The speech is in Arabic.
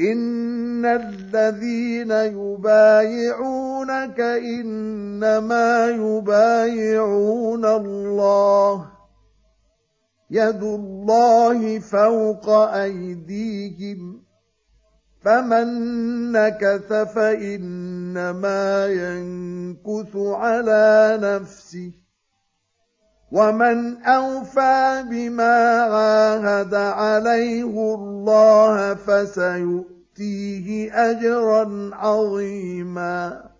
إن الذين يبايعونك إنما يبايعون الله يد الله فوق أيديهم فمن نكث فإنما ينكث على نفسه ومن اوفى بما عاهد عليه الله فسيؤتيه اجرا عظيما.